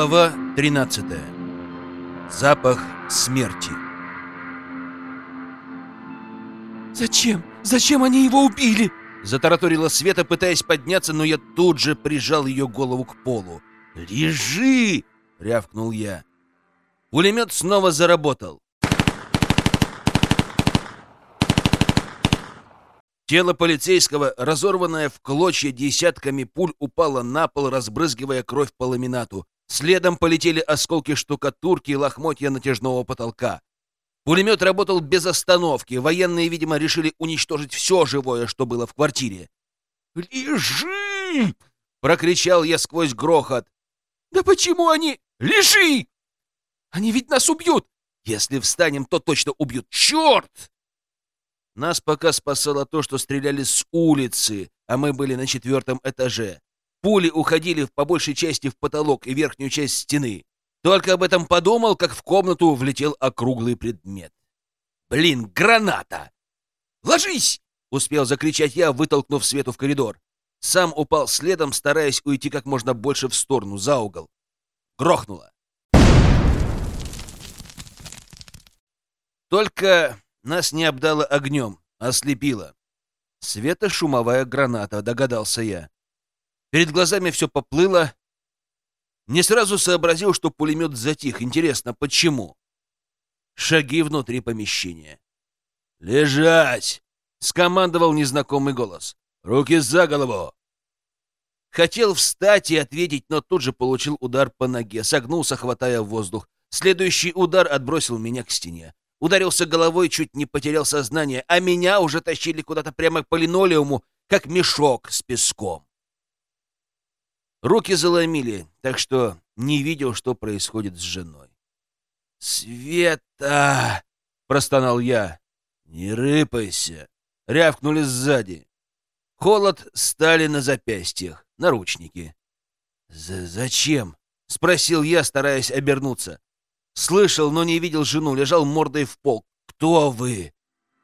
Глава 13. Запах смерти. «Зачем? Зачем они его убили?» Затараторила Света, пытаясь подняться, но я тут же прижал ее голову к полу. «Лежи!» — рявкнул я. Пулемет снова заработал. Тело полицейского, разорванное в клочья десятками пуль, упало на пол, разбрызгивая кровь по ламинату. Следом полетели осколки штукатурки и лохмотья натяжного потолка. Пулемет работал без остановки. Военные, видимо, решили уничтожить все живое, что было в квартире. «Лежи!» — прокричал я сквозь грохот. «Да почему они... Лежи! Они ведь нас убьют! Если встанем, то точно убьют! Черт!» Нас пока спасало то, что стреляли с улицы, а мы были на четвертом этаже. Пули уходили по большей части в потолок и верхнюю часть стены. Только об этом подумал, как в комнату влетел округлый предмет. «Блин, граната!» «Ложись!» — успел закричать я, вытолкнув Свету в коридор. Сам упал следом, стараясь уйти как можно больше в сторону, за угол. Грохнуло. Только нас не обдало огнем, ослепило. Светошумовая граната, догадался я. Перед глазами все поплыло. Не сразу сообразил, что пулемет затих. Интересно, почему? Шаги внутри помещения. «Лежать!» — скомандовал незнакомый голос. «Руки за голову!» Хотел встать и ответить, но тут же получил удар по ноге, согнулся, хватая воздух. Следующий удар отбросил меня к стене. Ударился головой, чуть не потерял сознание, а меня уже тащили куда-то прямо по линолеуму, как мешок с песком. Руки заломили, так что не видел, что происходит с женой. «Света!» — простонал я. «Не рыпайся!» — рявкнули сзади. Холод стали на запястьях, наручники. «Зачем?» — спросил я, стараясь обернуться. Слышал, но не видел жену, лежал мордой в пол. «Кто вы?»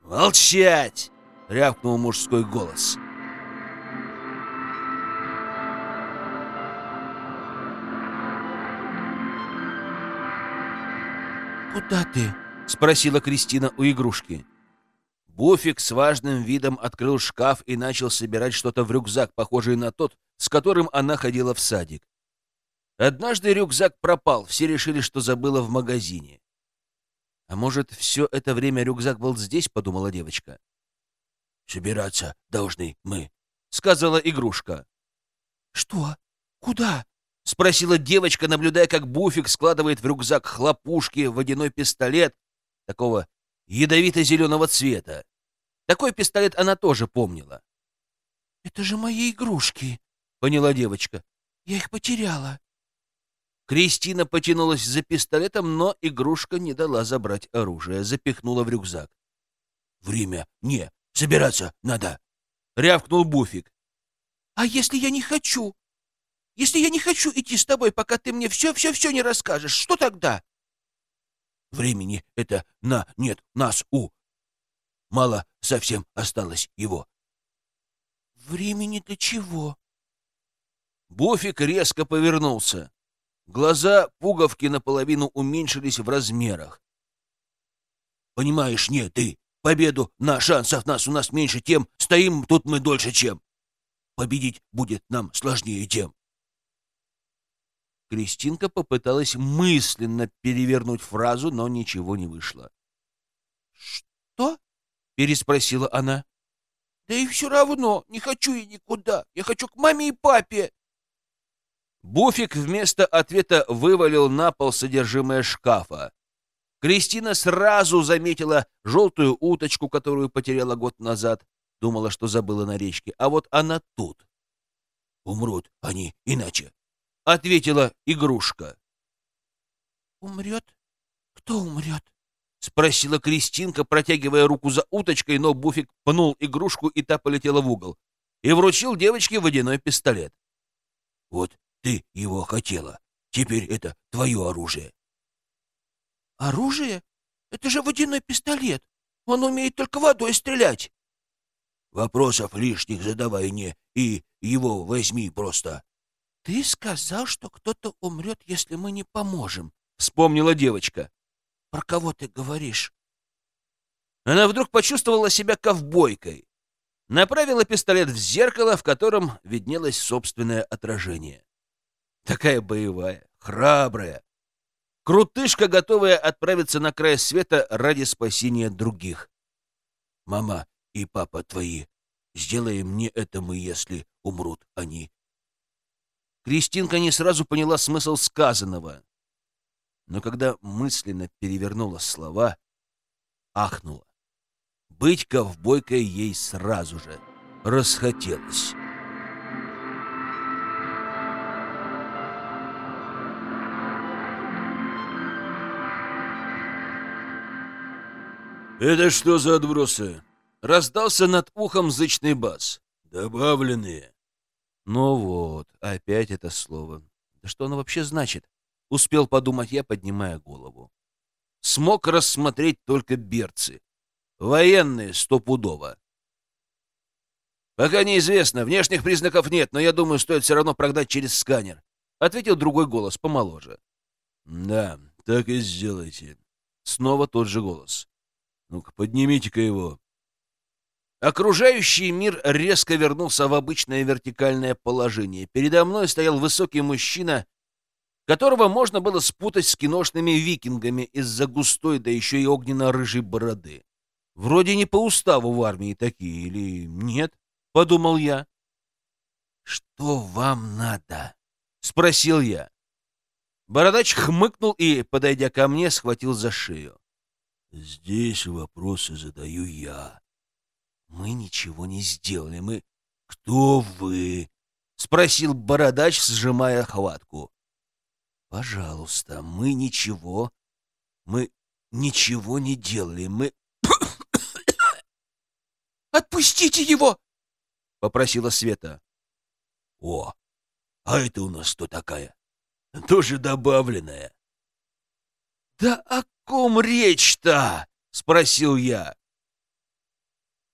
«Молчать!» — рявкнул мужской голос. «Куда ты?» — спросила Кристина у игрушки. Буфик с важным видом открыл шкаф и начал собирать что-то в рюкзак, похожий на тот, с которым она ходила в садик. Однажды рюкзак пропал, все решили, что забыла в магазине. «А может, все это время рюкзак был здесь?» — подумала девочка. «Собираться должны мы», — сказала игрушка. «Что? Куда?» — спросила девочка, наблюдая, как Буфик складывает в рюкзак хлопушки, водяной пистолет, такого ядовито-зеленого цвета. Такой пистолет она тоже помнила. «Это же мои игрушки», — поняла девочка. «Я их потеряла». Кристина потянулась за пистолетом, но игрушка не дала забрать оружие, запихнула в рюкзак. «Время не, собираться надо!» — рявкнул Буфик. «А если я не хочу? Если я не хочу идти с тобой, пока ты мне все-все-все не расскажешь, что тогда?» «Времени это на нет, нас у. Мало совсем осталось его». «Времени для чего?» Буфик резко повернулся. Глаза пуговки наполовину уменьшились в размерах. «Понимаешь, нет, ты, победу на шансов нас у нас меньше, тем стоим тут мы дольше, чем. Победить будет нам сложнее, тем». Кристинка попыталась мысленно перевернуть фразу, но ничего не вышло. «Что?» — переспросила она. «Да и все равно, не хочу я никуда. Я хочу к маме и папе». Буфик вместо ответа вывалил на пол содержимое шкафа. Кристина сразу заметила желтую уточку, которую потеряла год назад. Думала, что забыла на речке. А вот она тут. «Умрут они иначе», — ответила игрушка. «Умрет? Кто умрет?» — спросила Кристинка, протягивая руку за уточкой, но Буфик пнул игрушку, и та полетела в угол. И вручил девочке водяной пистолет. «Вот ты его хотела. Теперь это твое оружие. Оружие? Это же водяной пистолет. Он умеет только водой стрелять. Вопросов лишних задавай не, и его возьми просто. «Ты сказал, что кто-то умрет, если мы не поможем», — вспомнила девочка. «Про кого ты говоришь?» Она вдруг почувствовала себя ковбойкой. Направила пистолет в зеркало, в котором виднелось собственное отражение. Такая боевая, храбрая. Крутышка, готовая отправиться на край света ради спасения других. «Мама и папа твои, сделаем мне это мы, если умрут они», Кристинка не сразу поняла смысл сказанного, но когда мысленно перевернула слова, ахнула. Быть ковбойкой ей сразу же расхотелось. «Это что за отбросы?» — раздался над ухом зычный бас. «Добавленные». Ну вот, опять это слово. Да что оно вообще значит? Успел подумать я, поднимая голову. Смог рассмотреть только берцы. Военные стопудово. Пока неизвестно, внешних признаков нет, но я думаю, стоит все равно прогнать через сканер. Ответил другой голос, помоложе. Да, так и сделайте. Снова тот же голос. Ну-ка, поднимите-ка его. Окружающий мир резко вернулся в обычное вертикальное положение. Передо мной стоял высокий мужчина, которого можно было спутать с киношными викингами из-за густой, да еще и огненно-рыжей бороды. Вроде не по уставу в армии такие, или нет? — подумал я. — Что вам надо? — спросил я. Бородач хмыкнул и, подойдя ко мне, схватил за шею. — Здесь вопросы задаю я, мы ничего не сделали. Мы... Кто вы? Спросил бородач, сжимая хватку. Пожалуйста, мы ничего... Мы ничего не делали. Мы... Отпустите его! Попросила Света. О, а это у нас кто такая? Тоже добавленная. Да о ком речь-то? Спросил я.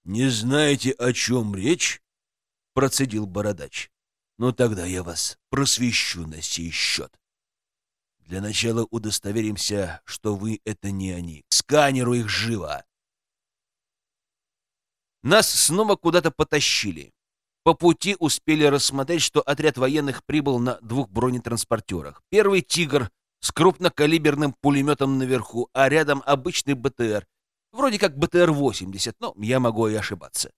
«Не знаете, о чем речь?» — процедил бородач. «Ну тогда я вас просвещу на сей счет. Для начала удостоверимся, что вы — это не они. Сканеру их живо!» Нас снова куда-то потащили. По пути успели рассмотреть, что отряд военных прибыл на двух бронетранспортерах. Первый «Тигр» с крупнокалиберным пулеметом наверху, а рядом обычный БТР Вроде как БТР-80, но я могу и ошибаться.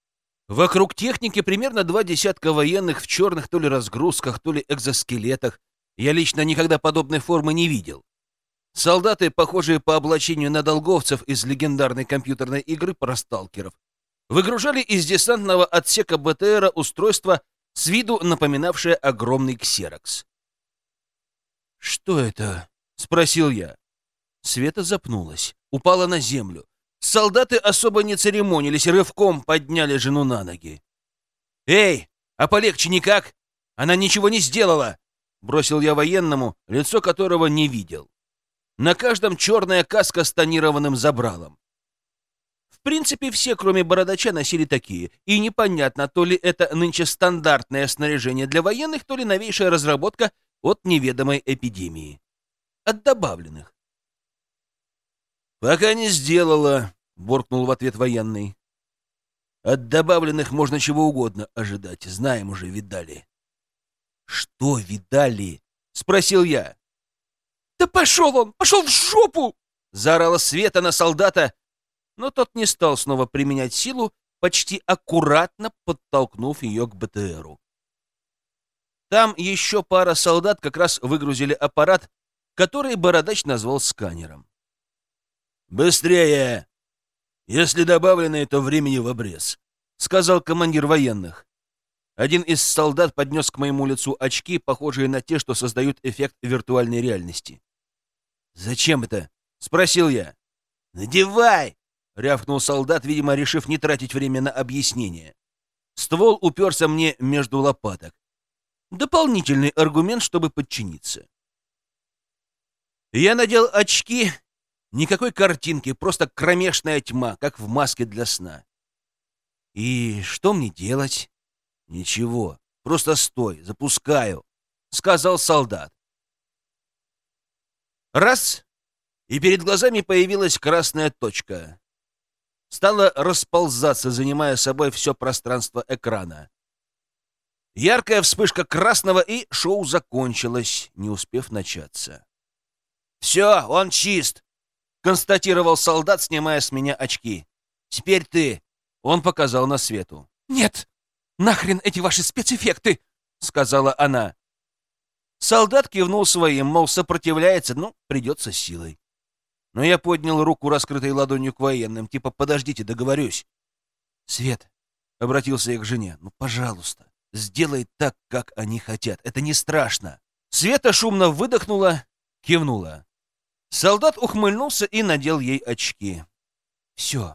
Вокруг техники примерно два десятка военных в черных то ли разгрузках, то ли экзоскелетах. Я лично никогда подобной формы не видел. Солдаты, похожие по облачению на долговцев из легендарной компьютерной игры про сталкеров, выгружали из десантного отсека БТРа устройство с виду напоминавшее огромный ксерокс. «Что это?» — спросил я. Света запнулась, упала на землю. Солдаты особо не церемонились, рывком подняли жену на ноги. «Эй, а полегче никак? Она ничего не сделала!» Бросил я военному, лицо которого не видел. На каждом черная каска с тонированным забралом. В принципе, все, кроме бородача, носили такие. И непонятно, то ли это нынче стандартное снаряжение для военных, то ли новейшая разработка от неведомой эпидемии. От добавленных. «Пока не сделала», — буркнул в ответ военный. «От добавленных можно чего угодно ожидать. Знаем уже, видали». «Что видали?» — спросил я. «Да пошел он! Пошел в жопу!» — заорала Света на солдата, но тот не стал снова применять силу, почти аккуратно подтолкнув ее к БТРу. Там еще пара солдат как раз выгрузили аппарат, который Бородач назвал сканером. «Быстрее! Если добавленное, то времени в обрез», — сказал командир военных. Один из солдат поднес к моему лицу очки, похожие на те, что создают эффект виртуальной реальности. «Зачем это?» — спросил я. «Надевай!» — рявкнул солдат, видимо, решив не тратить время на объяснение. Ствол уперся мне между лопаток. Дополнительный аргумент, чтобы подчиниться. Я надел очки Никакой картинки, просто кромешная тьма, как в маске для сна. И что мне делать? Ничего, просто стой, запускаю. сказал солдат. Раз, и перед глазами появилась красная точка. Стала расползаться, занимая собой все пространство экрана. Яркая вспышка красного, и шоу закончилось, не успев начаться. «Все, он чист!» — констатировал солдат, снимая с меня очки. «Теперь ты!» — он показал на свету. «Нет! Нахрен эти ваши спецэффекты!» — сказала она. Солдат кивнул своим, мол, сопротивляется, ну, придется силой. Но я поднял руку, раскрытой ладонью к военным, типа «подождите, договорюсь». «Свет», — обратился я к жене, — «ну, пожалуйста, сделай так, как они хотят, это не страшно». Света шумно выдохнула, кивнула. Солдат ухмыльнулся и надел ей очки. «Все,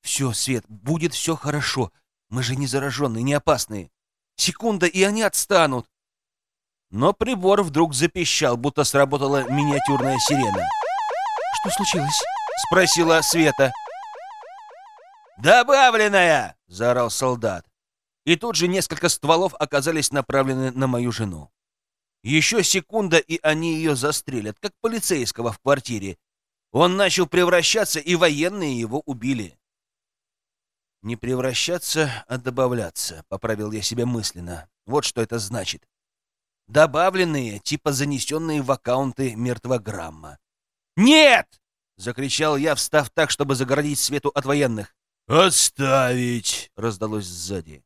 все, Свет, будет все хорошо. Мы же не зараженные, не опасные. Секунда, и они отстанут». Но прибор вдруг запищал, будто сработала миниатюрная сирена. «Что случилось?» — спросила Света. «Добавленная!» — заорал солдат. И тут же несколько стволов оказались направлены на мою жену. Еще секунда, и они ее застрелят, как полицейского в квартире. Он начал превращаться, и военные его убили. «Не превращаться, а добавляться», — поправил я себя мысленно. Вот что это значит. Добавленные, типа занесенные в аккаунты мертвограмма. «Нет!» — закричал я, встав так, чтобы загородить свету от военных. «Отставить!» — раздалось сзади.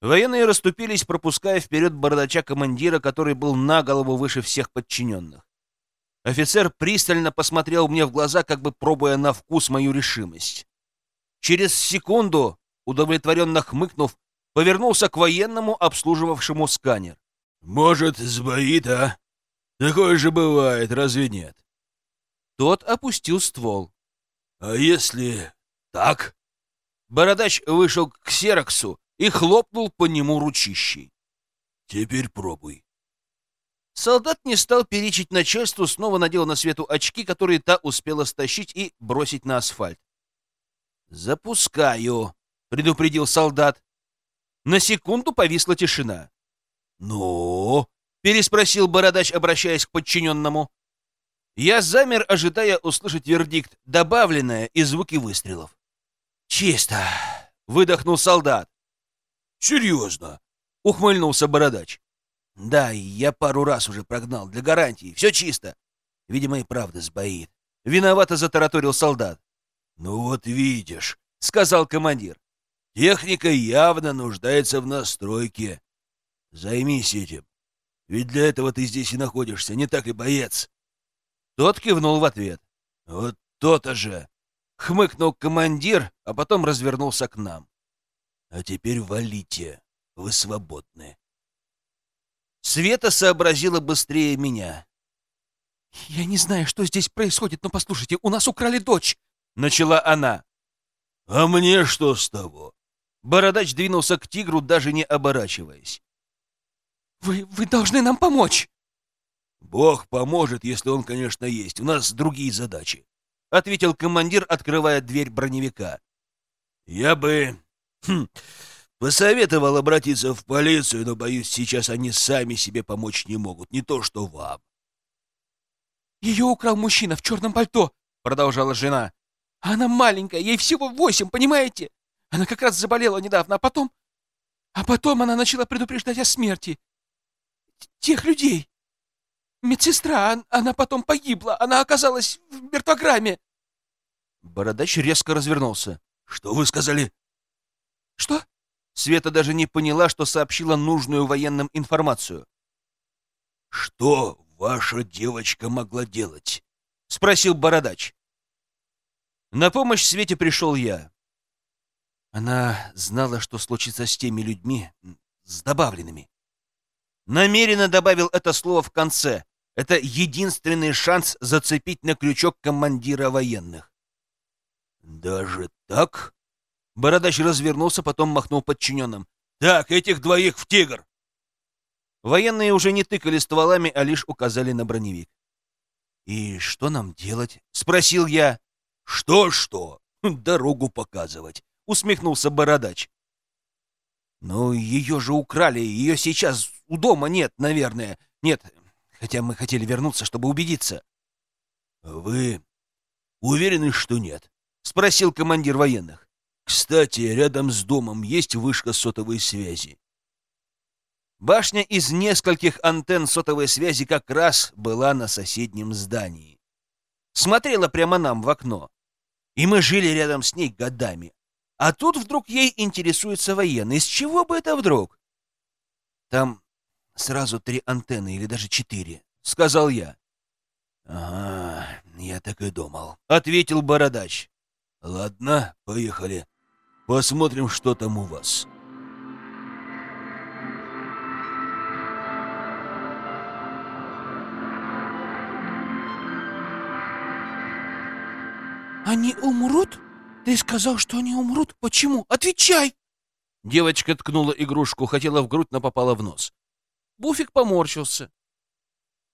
Военные расступились, пропуская вперед бородача командира, который был на голову выше всех подчиненных. Офицер пристально посмотрел мне в глаза, как бы пробуя на вкус мою решимость. Через секунду, удовлетворенно хмыкнув, повернулся к военному, обслуживавшему сканер. «Может, сбоит, а? Такое же бывает, разве нет?» Тот опустил ствол. «А если так?» Бородач вышел к Сероксу и хлопнул по нему ручищей. «Теперь пробуй». Солдат не стал перечить начальству, снова надел на свету очки, которые та успела стащить и бросить на асфальт. «Запускаю», — предупредил солдат. На секунду повисла тишина. «Ну?» — переспросил бородач, обращаясь к подчиненному. Я замер, ожидая услышать вердикт «добавленное» и звуки выстрелов. «Чисто!» — выдохнул солдат. «Серьезно?» — ухмыльнулся бородач. «Да, я пару раз уже прогнал, для гарантии. Все чисто. Видимо, и правда сбоит». Виновато затараторил солдат. «Ну вот видишь», — сказал командир. «Техника явно нуждается в настройке. Займись этим. Ведь для этого ты здесь и находишься, не так ли, боец?» Тот кивнул в ответ. «Вот то-то же!» — хмыкнул командир, а потом развернулся к нам. «А теперь валите, вы свободны». Света сообразила быстрее меня. «Я не знаю, что здесь происходит, но послушайте, у нас украли дочь!» — начала она. «А мне что с того?» Бородач двинулся к тигру, даже не оборачиваясь. «Вы, вы должны нам помочь!» «Бог поможет, если он, конечно, есть. У нас другие задачи», — ответил командир, открывая дверь броневика. «Я бы хм, посоветовал обратиться в полицию, но, боюсь, сейчас они сами себе помочь не могут, не то что вам». «Ее украл мужчина в черном пальто», — продолжала жена. «Она маленькая, ей всего восемь, понимаете? Она как раз заболела недавно, а потом... А потом она начала предупреждать о смерти. Тех людей. Медсестра, она потом погибла, она оказалась в мертвограмме. Бородач резко развернулся. «Что вы сказали?» «Что?» Света даже не поняла, что сообщила нужную военным информацию. «Что ваша девочка могла делать?» — спросил Бородач. На помощь Свете пришел я. Она знала, что случится с теми людьми, с добавленными. Намеренно добавил это слово в конце. Это единственный шанс зацепить на крючок командира военных. «Даже так?» Бородач развернулся, потом махнул подчиненным. «Так, этих двоих в тигр!» Военные уже не тыкали стволами, а лишь указали на броневик. «И что нам делать?» — спросил я. «Что-что? Дорогу показывать!» — усмехнулся Бородач. «Ну, ее же украли, ее сейчас у дома нет, наверное. Нет, хотя мы хотели вернуться, чтобы убедиться. Вы уверены, что нет? Спросил командир военных. Кстати, рядом с домом есть вышка сотовой связи. Башня из нескольких антенн сотовой связи как раз была на соседнем здании. Смотрела прямо нам в окно. И мы жили рядом с ней годами. А тут вдруг ей интересуется военный. С чего бы это вдруг? Там сразу три антенны или даже четыре, — сказал я. — Ага, я так и думал, — ответил бородач. — Ладно, поехали. Посмотрим, что там у вас. «Они умрут?» «Ты сказал, что они умрут? Почему? Отвечай!» Девочка ткнула игрушку, хотела в грудь, но попала в нос. Буфик поморщился.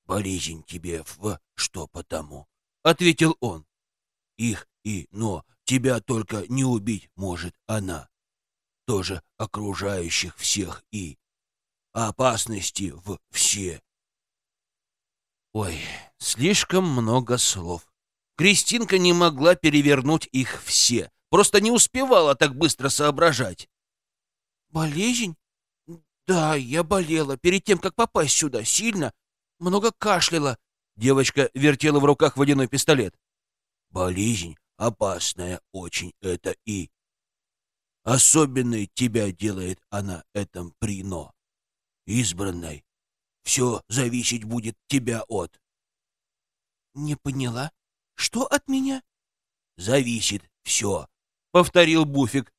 «Болезнь тебе в что потому?» — ответил он. «Их и, но тебя только не убить может она. Тоже окружающих всех и. Опасности в все». Ой, слишком много слов. Кристинка не могла перевернуть их все, просто не успевала так быстро соображать. «Болезнь? Да, я болела перед тем, как попасть сюда, сильно, много кашляла». Девочка вертела в руках водяной пистолет. «Болезнь опасная очень это и. Особенной тебя делает она этом прино. Избранной. Все зависеть будет тебя от». «Не поняла?» Что от меня? Зависит все, повторил Буфик.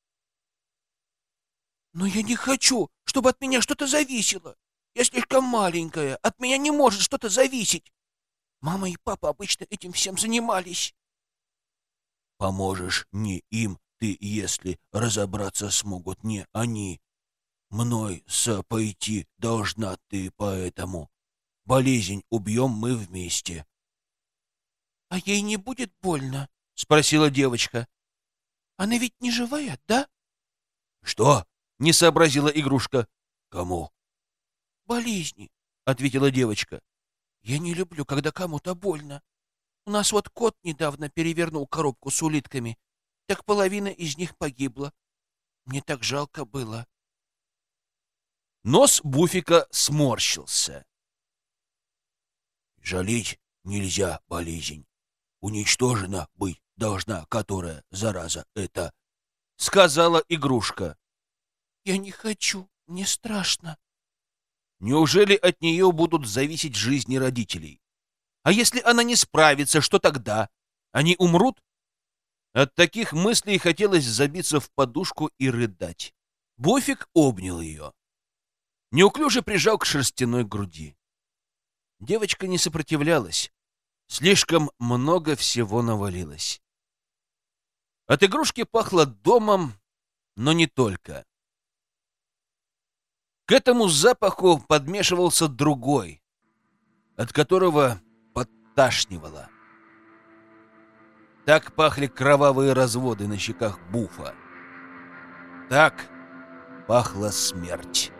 Но я не хочу, чтобы от меня что-то зависело. Я слишком маленькая, от меня не может что-то зависеть. Мама и папа обычно этим всем занимались. Поможешь не им, ты, если разобраться смогут не они. Мной с пойти должна ты поэтому. Болезнь убьем мы вместе. «А ей не будет больно?» — спросила девочка. «Она ведь не живая, да?» «Что?» — не сообразила игрушка. «Кому?» «Болезни», — ответила девочка. «Я не люблю, когда кому-то больно. У нас вот кот недавно перевернул коробку с улитками, так половина из них погибла. Мне так жалко было». Нос Буфика сморщился. «Жалеть нельзя болезнь уничтожена быть должна, которая, зараза, это...» — сказала игрушка. «Я не хочу, мне страшно». Неужели от нее будут зависеть жизни родителей? А если она не справится, что тогда? Они умрут? От таких мыслей хотелось забиться в подушку и рыдать. Бофик обнял ее. Неуклюже прижал к шерстяной груди. Девочка не сопротивлялась. Слишком много всего навалилось. От игрушки пахло домом, но не только. К этому запаху подмешивался другой, от которого подташнивало. Так пахли кровавые разводы на щеках Буфа. Так пахла смерть.